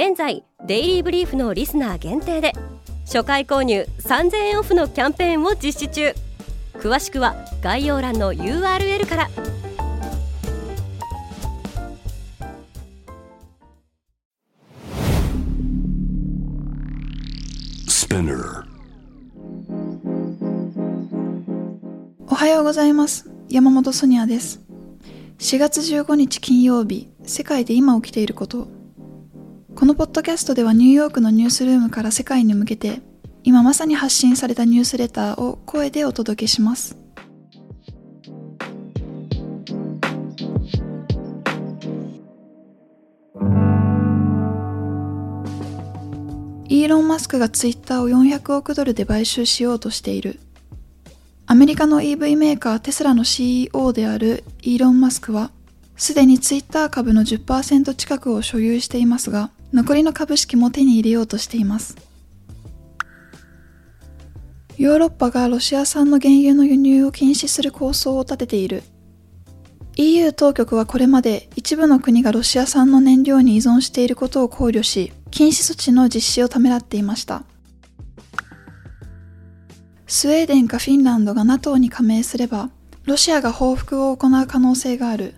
現在デイリーブリーフのリスナー限定で初回購入3000円オフのキャンペーンを実施中。詳しくは概要欄の URL から。おはようございます。山本ソニアです。4月15日金曜日世界で今起きていることこのポッドキャストではニューヨークのニュースルームから世界に向けて今まさに発信されたニュースレターを声でお届けします。イーロン・マスクがツイッターを400億ドルで買収しようとしている。アメリカの EV メーカーテスラの CEO であるイーロン・マスクは、すでにツイッター株の10%近くを所有していますが、残りの株式も手に入れようとしています。ヨーロッパがロシア産の原油の輸入を禁止する構想を立てている。EU 当局はこれまで一部の国がロシア産の燃料に依存していることを考慮し、禁止措置の実施をためらっていました。スウェーデンかフィンランドが NATO に加盟すれば、ロシアが報復を行う可能性がある。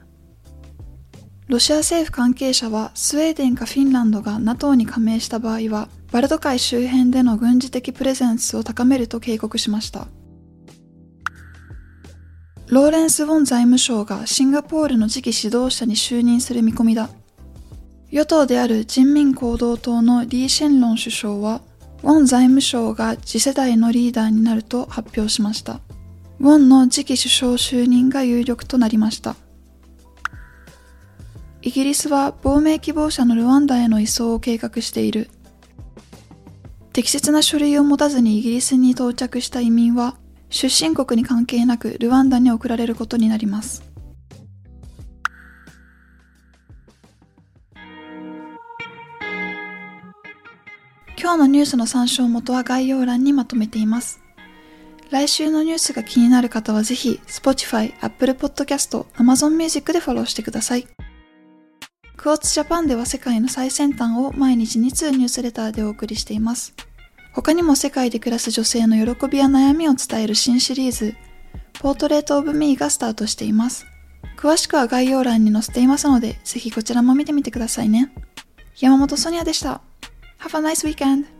ロシア政府関係者はスウェーデンかフィンランドが NATO に加盟した場合はバルト海周辺での軍事的プレゼンスを高めると警告しました。ローレンス・ウォン財務省がシンガポールの次期指導者に就任する見込みだ。与党である人民行動党のリー・シェンロン首相はウォン財務省が次世代のリーダーになると発表しました。ウォンの次期首相就任が有力となりました。イギリスは亡命希望者のルワンダへの移送を計画している。適切な書類を持たずにイギリスに到着した移民は、出身国に関係なくルワンダに送られることになります。今日のニュースの参照元は概要欄にまとめています。来週のニュースが気になる方はぜひ Spotify、Apple Podcast、Amazon Music でフォローしてください。クォーツジャパンでは世界の最先端を毎日2通ニュースレターでお送りしています。他にも世界で暮らす女性の喜びや悩みを伝える新シリーズ、ポートレートオブミーがスタートしています。詳しくは概要欄に載せていますので、ぜひこちらも見てみてくださいね。山本ソニアでした。Have a nice weekend!